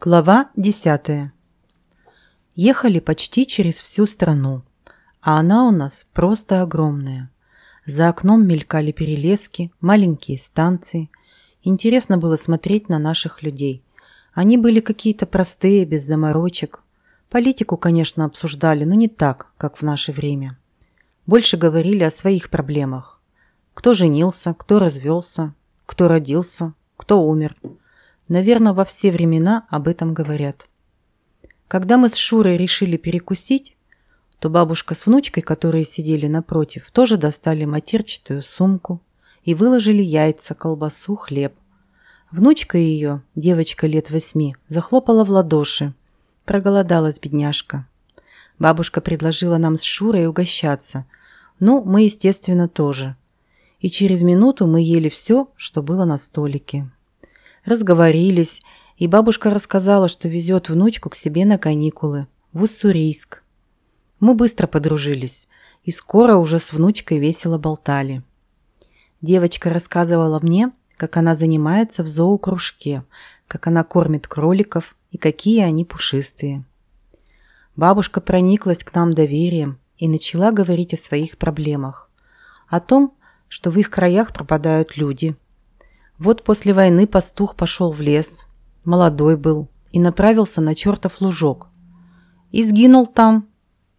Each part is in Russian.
Глава 10. Ехали почти через всю страну, а она у нас просто огромная. За окном мелькали перелески, маленькие станции. Интересно было смотреть на наших людей. Они были какие-то простые, без заморочек. Политику, конечно, обсуждали, но не так, как в наше время. Больше говорили о своих проблемах. Кто женился, кто развелся, кто родился, кто умер – Наверное, во все времена об этом говорят. Когда мы с Шурой решили перекусить, то бабушка с внучкой, которые сидели напротив, тоже достали матерчатую сумку и выложили яйца, колбасу, хлеб. Внучка ее, девочка лет восьми, захлопала в ладоши. Проголодалась бедняжка. Бабушка предложила нам с Шурой угощаться. Ну, мы, естественно, тоже. И через минуту мы ели все, что было на столике разговорились, и бабушка рассказала, что везет внучку к себе на каникулы, в Уссурийск. Мы быстро подружились, и скоро уже с внучкой весело болтали. Девочка рассказывала мне, как она занимается в зоокружке, как она кормит кроликов и какие они пушистые. Бабушка прониклась к нам доверием и начала говорить о своих проблемах. О том, что в их краях пропадают люди – вот после войны пастух пошел в лес, молодой был, и направился на чертов лужок. И сгинул там.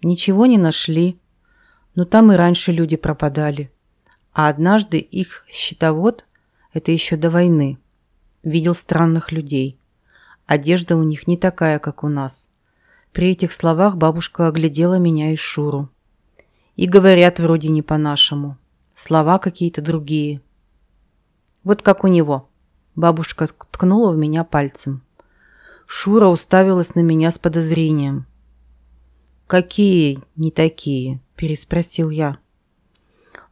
Ничего не нашли. Но там и раньше люди пропадали. А однажды их щитовод, это еще до войны, видел странных людей. Одежда у них не такая, как у нас. При этих словах бабушка оглядела меня и Шуру. И говорят вроде не по-нашему. Слова какие-то другие – вот как у него. Бабушка ткнула в меня пальцем. Шура уставилась на меня с подозрением. «Какие не такие?» – переспросил я.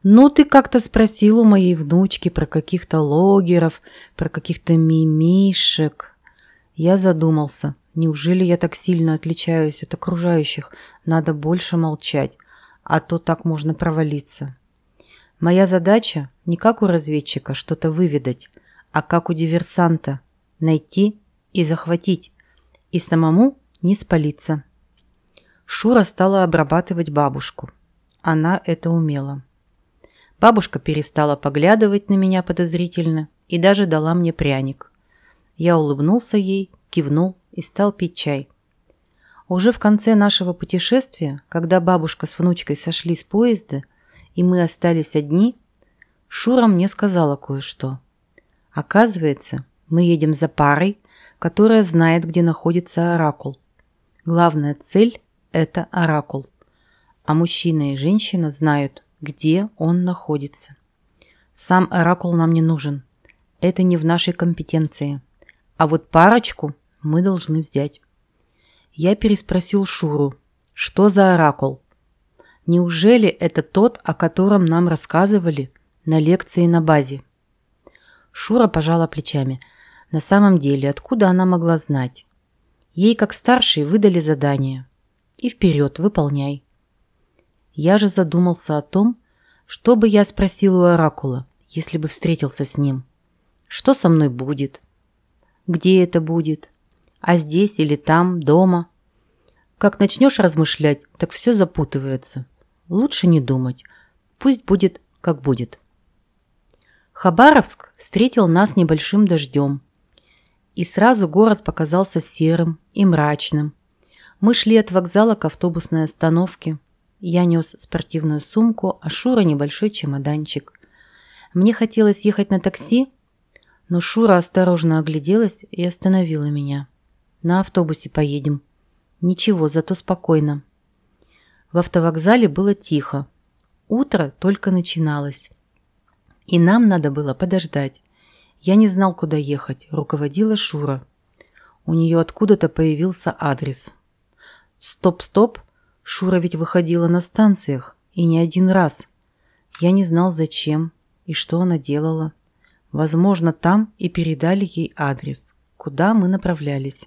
«Ну, ты как-то спросил у моей внучки про каких-то логеров, про каких-то мимишек». Я задумался. Неужели я так сильно отличаюсь от окружающих? Надо больше молчать, а то так можно провалиться. Моя задача не как у разведчика что-то выведать, а как у диверсанта найти и захватить, и самому не спалиться. Шура стала обрабатывать бабушку. Она это умела. Бабушка перестала поглядывать на меня подозрительно и даже дала мне пряник. Я улыбнулся ей, кивнул и стал пить чай. Уже в конце нашего путешествия, когда бабушка с внучкой сошли с поезда, и мы остались одни, Шура мне сказала кое-что. Оказывается, мы едем за парой, которая знает, где находится оракул. Главная цель – это оракул. А мужчина и женщина знают, где он находится. Сам оракул нам не нужен. Это не в нашей компетенции. А вот парочку мы должны взять. Я переспросил Шуру, что за оракул? Неужели это тот, о котором нам рассказывали на лекции на базе? Шура пожала плечами. На самом деле, откуда она могла знать? Ей, как старшей, выдали задание. И вперед, выполняй. Я же задумался о том, что бы я спросил у Оракула, если бы встретился с ним. Что со мной будет? Где это будет? А здесь или там, дома? Как начнешь размышлять, так все запутывается. Лучше не думать. Пусть будет, как будет. Хабаровск встретил нас небольшим дождем. И сразу город показался серым и мрачным. Мы шли от вокзала к автобусной остановке. Я нес спортивную сумку, а Шура небольшой чемоданчик. Мне хотелось ехать на такси, но Шура осторожно огляделась и остановила меня. «На автобусе поедем». «Ничего, зато спокойно. В автовокзале было тихо. Утро только начиналось. И нам надо было подождать. Я не знал, куда ехать. Руководила Шура. У нее откуда-то появился адрес. Стоп-стоп. Шура ведь выходила на станциях. И не один раз. Я не знал, зачем и что она делала. Возможно, там и передали ей адрес, куда мы направлялись.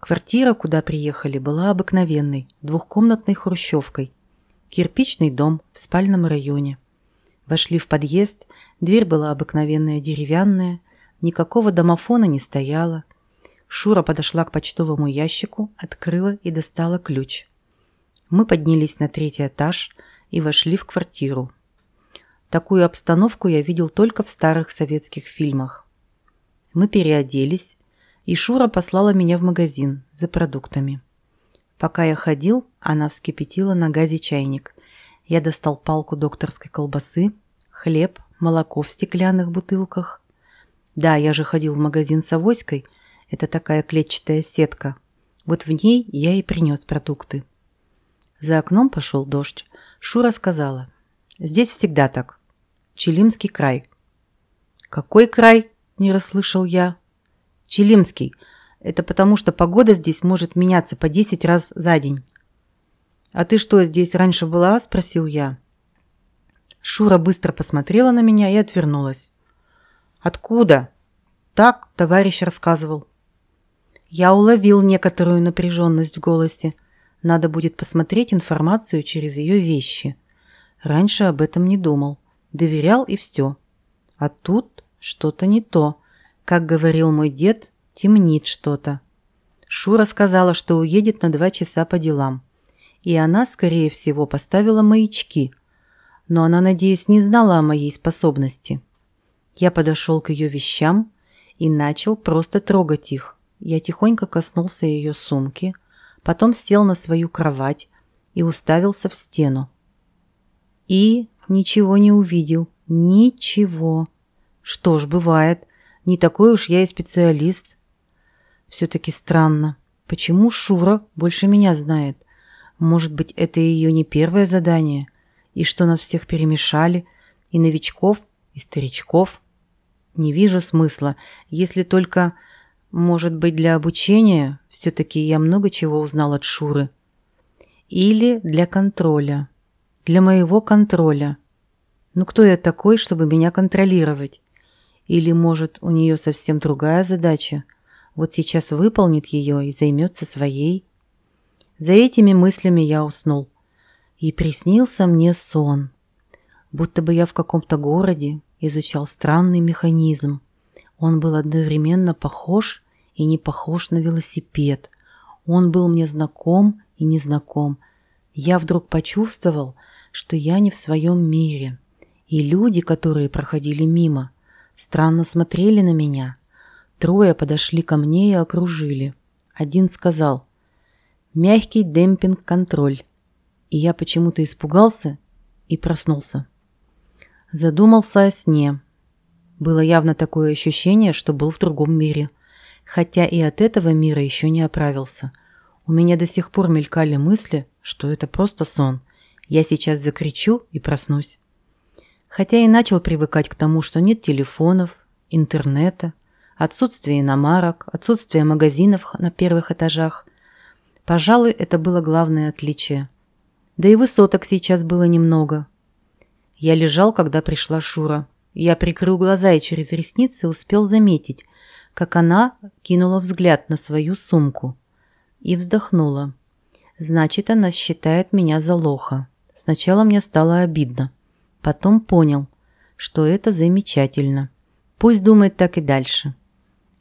Квартира, куда приехали, была обыкновенной, двухкомнатной хрущевкой. Кирпичный дом в спальном районе. Вошли в подъезд, дверь была обыкновенная деревянная, никакого домофона не стояло. Шура подошла к почтовому ящику, открыла и достала ключ. Мы поднялись на третий этаж и вошли в квартиру. Такую обстановку я видел только в старых советских фильмах. Мы переоделись, и Шура послала меня в магазин за продуктами. Пока я ходил, она вскипятила на газе чайник. Я достал палку докторской колбасы, хлеб, молоко в стеклянных бутылках. Да, я же ходил в магазин с авоськой. Это такая клетчатая сетка. Вот в ней я и принес продукты. За окном пошел дождь. Шура сказала. Здесь всегда так. Челимский край. Какой край? Не расслышал я. Челимский. Это потому, что погода здесь может меняться по 10 раз за день. «А ты что, здесь раньше была?» – спросил я. Шура быстро посмотрела на меня и отвернулась. «Откуда?» «Так, товарищ рассказывал». Я уловил некоторую напряженность в голосе. Надо будет посмотреть информацию через ее вещи. Раньше об этом не думал. Доверял и все. А тут что-то не то. Как говорил мой дед, темнит что-то. Шура сказала, что уедет на два часа по делам. И она, скорее всего, поставила маячки. Но она, надеюсь, не знала о моей способности. Я подошел к ее вещам и начал просто трогать их. Я тихонько коснулся ее сумки, потом сел на свою кровать и уставился в стену. И ничего не увидел. Ничего. Что ж, бывает. Не такой уж я и специалист. Все-таки странно. Почему Шура больше меня знает? Может быть, это ее не первое задание? И что нас всех перемешали? И новичков, и старичков? Не вижу смысла, если только, может быть, для обучения все-таки я много чего узнал от Шуры. Или для контроля. Для моего контроля. Ну кто я такой, чтобы меня контролировать? Или, может, у нее совсем другая задача – вот сейчас выполнит ее и займется своей. За этими мыслями я уснул. И приснился мне сон. Будто бы я в каком-то городе изучал странный механизм. Он был одновременно похож и не похож на велосипед. Он был мне знаком и незнаком. Я вдруг почувствовал, что я не в своем мире. И люди, которые проходили мимо, странно смотрели на меня – Трое подошли ко мне и окружили. Один сказал «Мягкий демпинг-контроль». И я почему-то испугался и проснулся. Задумался о сне. Было явно такое ощущение, что был в другом мире. Хотя и от этого мира еще не оправился. У меня до сих пор мелькали мысли, что это просто сон. Я сейчас закричу и проснусь. Хотя и начал привыкать к тому, что нет телефонов, интернета, отсутствие иномарок, отсутствие магазинов на первых этажах. Пожалуй, это было главное отличие. Да и высоток сейчас было немного. Я лежал, когда пришла Шура. Я прикрыл глаза и через ресницы успел заметить, как она кинула взгляд на свою сумку и вздохнула. Значит, она считает меня за лоха. Сначала мне стало обидно. Потом понял, что это замечательно. Пусть думает так и дальше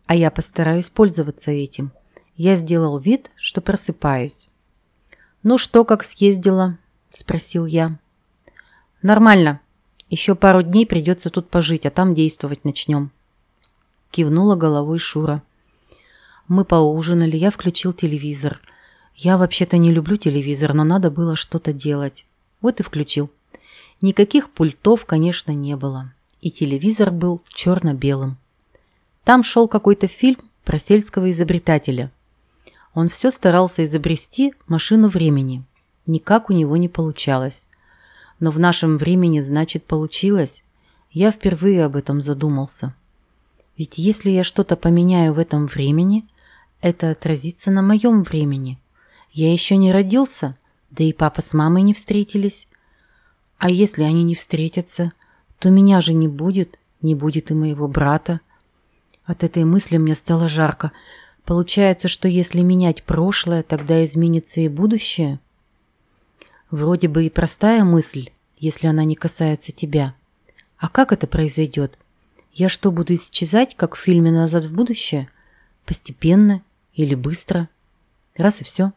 а я постараюсь пользоваться этим. Я сделал вид, что просыпаюсь. «Ну что, как съездила?» – спросил я. «Нормально. Еще пару дней придется тут пожить, а там действовать начнем». Кивнула головой Шура. Мы поужинали, я включил телевизор. Я вообще-то не люблю телевизор, но надо было что-то делать. Вот и включил. Никаких пультов, конечно, не было. И телевизор был черно-белым. Там шел какой-то фильм про сельского изобретателя. Он все старался изобрести машину времени. Никак у него не получалось. Но в нашем времени, значит, получилось. Я впервые об этом задумался. Ведь если я что-то поменяю в этом времени, это отразится на моем времени. Я еще не родился, да и папа с мамой не встретились. А если они не встретятся, то меня же не будет, не будет и моего брата. От этой мысли мне стало жарко. Получается, что если менять прошлое, тогда изменится и будущее? Вроде бы и простая мысль, если она не касается тебя. А как это произойдет? Я что, буду исчезать, как в фильме «Назад в будущее»? Постепенно или быстро? Раз и все.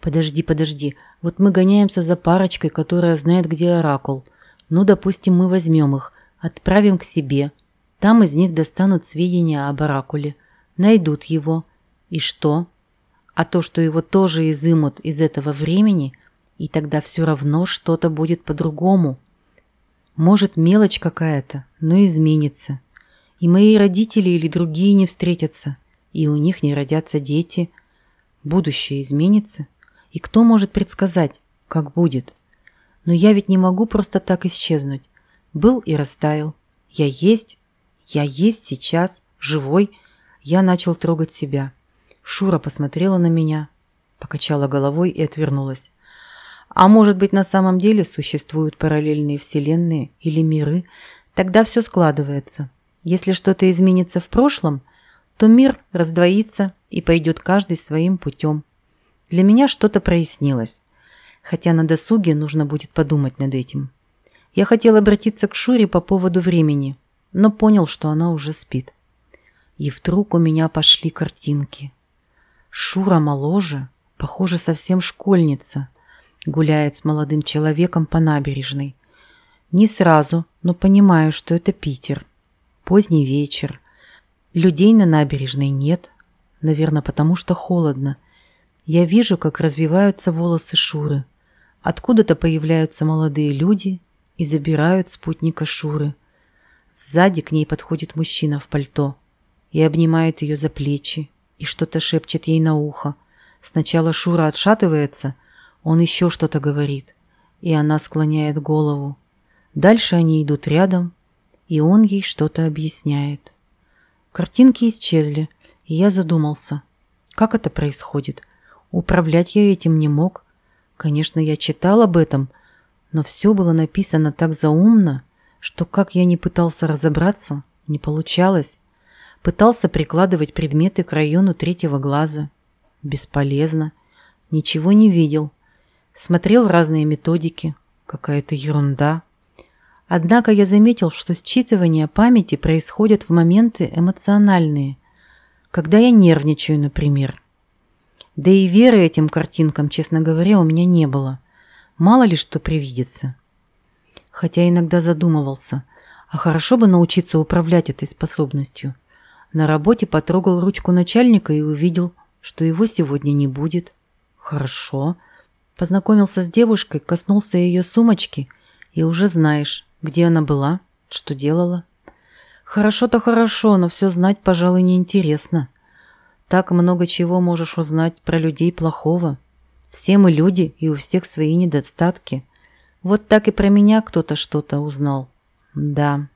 Подожди, подожди. Вот мы гоняемся за парочкой, которая знает, где оракул. Ну, допустим, мы возьмем их, отправим к себе. Там из них достанут сведения об оракуле. Найдут его. И что? А то, что его тоже изымут из этого времени, и тогда все равно что-то будет по-другому. Может, мелочь какая-то, но изменится. И мои родители или другие не встретятся, и у них не родятся дети. Будущее изменится. И кто может предсказать, как будет? Но я ведь не могу просто так исчезнуть. Был и растаял. Я есть, я есть сейчас, живой. Я начал трогать себя. Шура посмотрела на меня, покачала головой и отвернулась. А может быть, на самом деле существуют параллельные вселенные или миры? Тогда все складывается. Если что-то изменится в прошлом, то мир раздвоится и пойдет каждый своим путем. Для меня что-то прояснилось. Хотя на досуге нужно будет подумать над этим. Я хотел обратиться к Шуре по поводу времени, но понял, что она уже спит. И вдруг у меня пошли картинки. Шура моложе, похоже, совсем школьница, гуляет с молодым человеком по набережной. Не сразу, но понимаю, что это Питер. Поздний вечер. Людей на набережной нет. Наверное, потому что холодно. Я вижу, как развиваются волосы Шуры. Откуда-то появляются молодые люди и забирают спутника Шуры. Сзади к ней подходит мужчина в пальто и обнимает ее за плечи и что-то шепчет ей на ухо. Сначала Шура отшатывается, он еще что-то говорит, и она склоняет голову. Дальше они идут рядом, и он ей что-то объясняет. Картинки исчезли, и я задумался, как это происходит. Управлять я этим не мог. Конечно, я читал об этом, но все было написано так заумно, что как я не пытался разобраться, не получалось. Пытался прикладывать предметы к району третьего глаза. Бесполезно. Ничего не видел. Смотрел разные методики. Какая-то ерунда. Однако я заметил, что считывание памяти происходит в моменты эмоциональные. Когда я нервничаю, например. Да и веры этим картинкам, честно говоря, у меня не было. Мало ли что привидится. Хотя иногда задумывался, а хорошо бы научиться управлять этой способностью – на работе потрогал ручку начальника и увидел, что его сегодня не будет. Хорошо. Познакомился с девушкой, коснулся ее сумочки, и уже знаешь, где она была, что делала. Хорошо-то хорошо, но все знать, пожалуй, неинтересно. Так много чего можешь узнать про людей плохого. Все мы люди, и у всех свои недостатки. Вот так и про меня кто-то что-то узнал. Да.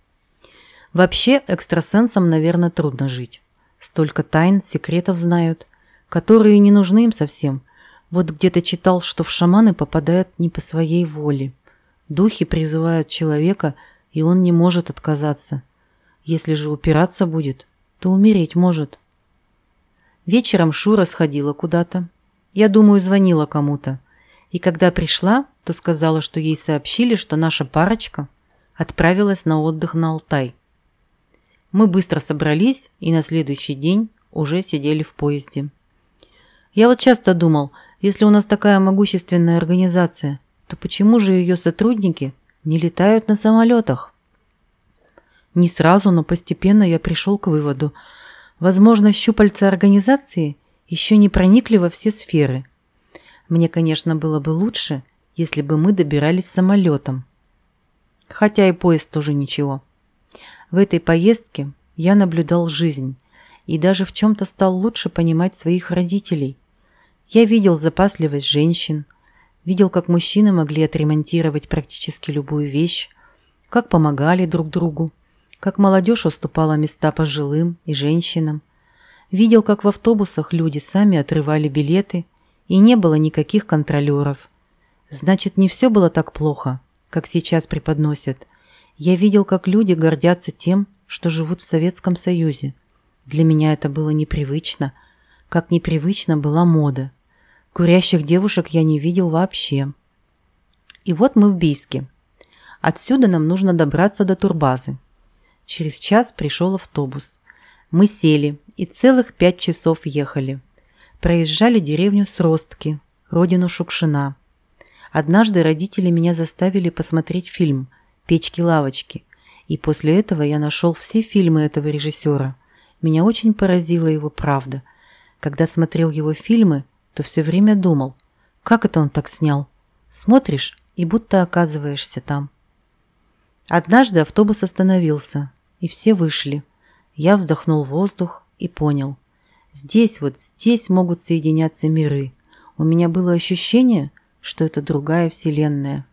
Вообще, экстрасенсам, наверное, трудно жить. Столько тайн, секретов знают, которые не нужны им совсем. Вот где-то читал, что в шаманы попадают не по своей воле. Духи призывают человека, и он не может отказаться. Если же упираться будет, то умереть может. Вечером Шура сходила куда-то. Я думаю, звонила кому-то. И когда пришла, то сказала, что ей сообщили, что наша парочка отправилась на отдых на Алтай. Мы быстро собрались и на следующий день уже сидели в поезде. Я вот часто думал, если у нас такая могущественная организация, то почему же ее сотрудники не летают на самолетах? Не сразу, но постепенно я пришел к выводу. Возможно, щупальца организации еще не проникли во все сферы. Мне, конечно, было бы лучше, если бы мы добирались самолетом. Хотя и поезд тоже ничего. В этой поездке я наблюдал жизнь и даже в чем-то стал лучше понимать своих родителей. Я видел запасливость женщин, видел, как мужчины могли отремонтировать практически любую вещь, как помогали друг другу, как молодежь уступала места пожилым и женщинам. Видел, как в автобусах люди сами отрывали билеты, и не было никаких контролеров. Значит, не все было так плохо, как сейчас преподносят. Я видел, как люди гордятся тем, что живут в Советском Союзе. Для меня это было непривычно, как непривычна была мода. Курящих девушек я не видел вообще. И вот мы в Бийске. Отсюда нам нужно добраться до турбазы. Через час пришел автобус. Мы сели и целых пять часов ехали. Проезжали деревню Сростки, родину Шукшина. Однажды родители меня заставили посмотреть фильм «Печки-лавочки», и после этого я нашел все фильмы этого режиссера. Меня очень поразила его правда. Когда смотрел его фильмы, то все время думал, как это он так снял? Смотришь, и будто оказываешься там. Однажды автобус остановился, и все вышли. Я вздохнул воздух и понял. Здесь, вот здесь могут соединяться миры. У меня было ощущение, что это другая вселенная.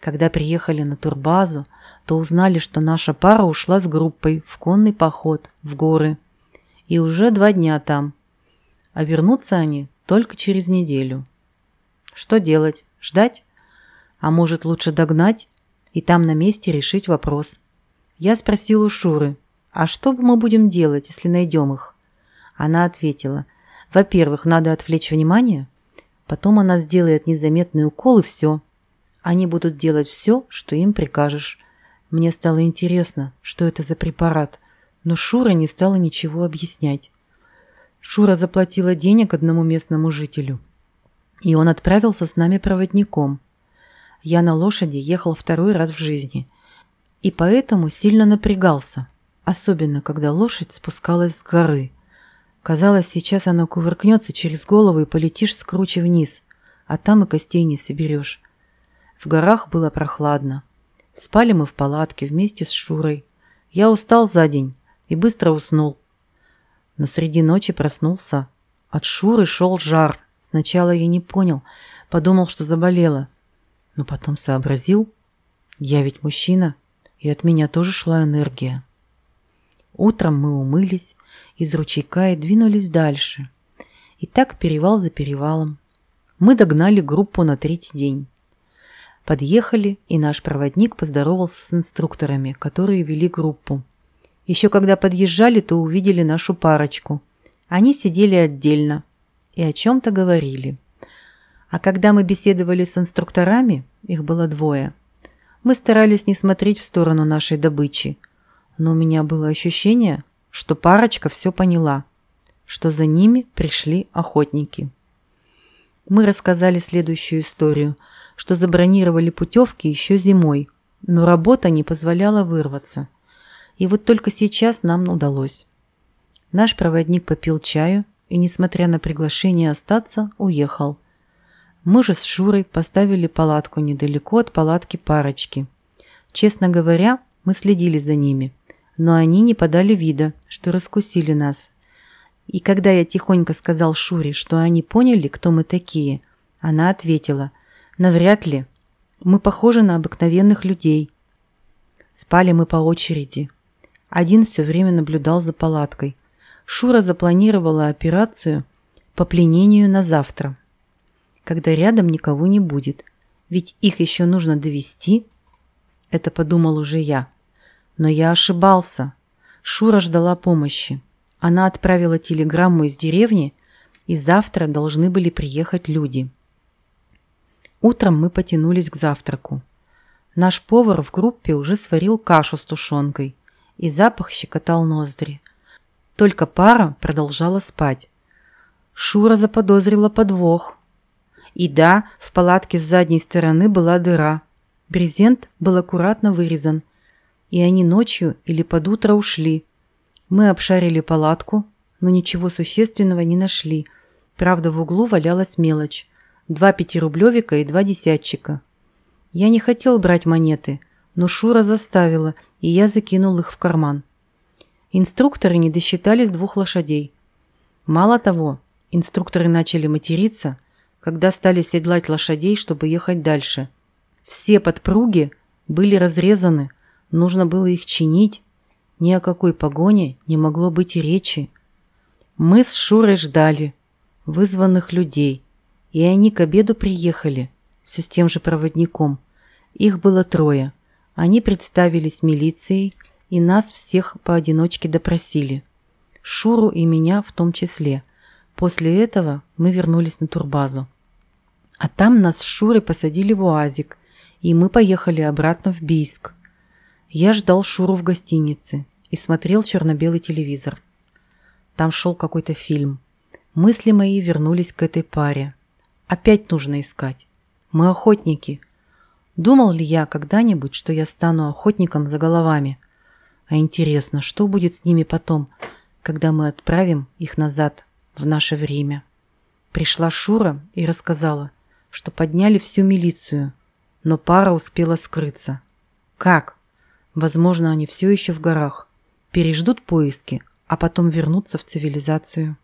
Когда приехали на турбазу, то узнали, что наша пара ушла с группой в конный поход в горы. И уже два дня там. А вернутся они только через неделю. Что делать? Ждать? А может, лучше догнать и там на месте решить вопрос? Я спросил у Шуры, а что мы будем делать, если найдем их? Она ответила, во-первых, надо отвлечь внимание, потом она сделает незаметный укол и все. Они будут делать все, что им прикажешь. Мне стало интересно, что это за препарат, но Шура не стала ничего объяснять. Шура заплатила денег одному местному жителю, и он отправился с нами проводником. Я на лошади ехал второй раз в жизни, и поэтому сильно напрягался, особенно когда лошадь спускалась с горы. Казалось, сейчас она кувыркнется через голову и полетишь с круче вниз, а там и костей не соберешь. В горах было прохладно. Спали мы в палатке вместе с Шурой. Я устал за день и быстро уснул. Но среди ночи проснулся. От Шуры шел жар. Сначала я не понял, подумал, что заболела. Но потом сообразил, я ведь мужчина, и от меня тоже шла энергия. Утром мы умылись из ручейка и двинулись дальше. И так перевал за перевалом. Мы догнали группу на третий день. Подъехали, и наш проводник поздоровался с инструкторами, которые вели группу. Еще когда подъезжали, то увидели нашу парочку. Они сидели отдельно и о чем-то говорили. А когда мы беседовали с инструкторами, их было двое, мы старались не смотреть в сторону нашей добычи. Но у меня было ощущение, что парочка все поняла, что за ними пришли охотники. Мы рассказали следующую историю, что забронировали путевки еще зимой, но работа не позволяла вырваться – и вот только сейчас нам удалось. Наш проводник попил чаю и, несмотря на приглашение остаться, уехал. Мы же с Шурой поставили палатку недалеко от палатки парочки. Честно говоря, мы следили за ними, но они не подали вида, что раскусили нас. И когда я тихонько сказал Шуре, что они поняли, кто мы такие, она ответила, «Навряд ли. Мы похожи на обыкновенных людей». Спали мы по очереди, один все время наблюдал за палаткой. Шура запланировала операцию по пленению на завтра, когда рядом никого не будет, ведь их еще нужно довести. Это подумал уже я. Но я ошибался. Шура ждала помощи. Она отправила телеграмму из деревни, и завтра должны были приехать люди. Утром мы потянулись к завтраку. Наш повар в группе уже сварил кашу с тушенкой – и запах щекотал ноздри. Только пара продолжала спать. Шура заподозрила подвох. И да, в палатке с задней стороны была дыра. Брезент был аккуратно вырезан. И они ночью или под утро ушли. Мы обшарили палатку, но ничего существенного не нашли. Правда, в углу валялась мелочь. Два пятирублевика и два десятчика. Я не хотел брать монеты, но Шура заставила – и я закинул их в карман. Инструкторы не досчитались двух лошадей. Мало того, инструкторы начали материться, когда стали седлать лошадей, чтобы ехать дальше. Все подпруги были разрезаны, нужно было их чинить. Ни о какой погоне не могло быть и речи. Мы с Шурой ждали вызванных людей, и они к обеду приехали, все с тем же проводником. Их было трое – они представились милицией и нас всех поодиночке допросили. Шуру и меня в том числе. После этого мы вернулись на турбазу. А там нас с Шурой посадили в УАЗик, и мы поехали обратно в Бийск. Я ждал Шуру в гостинице и смотрел черно-белый телевизор. там шел какой-то фильм. Мысли мои вернулись к этой паре. Опять нужно искать. Мы охотники. Думал ли я когда-нибудь, что я стану охотником за головами? А интересно, что будет с ними потом, когда мы отправим их назад в наше время? Пришла Шура и рассказала, что подняли всю милицию, но пара успела скрыться. Как? Возможно, они все еще в горах. Переждут поиски, а потом вернутся в цивилизацию.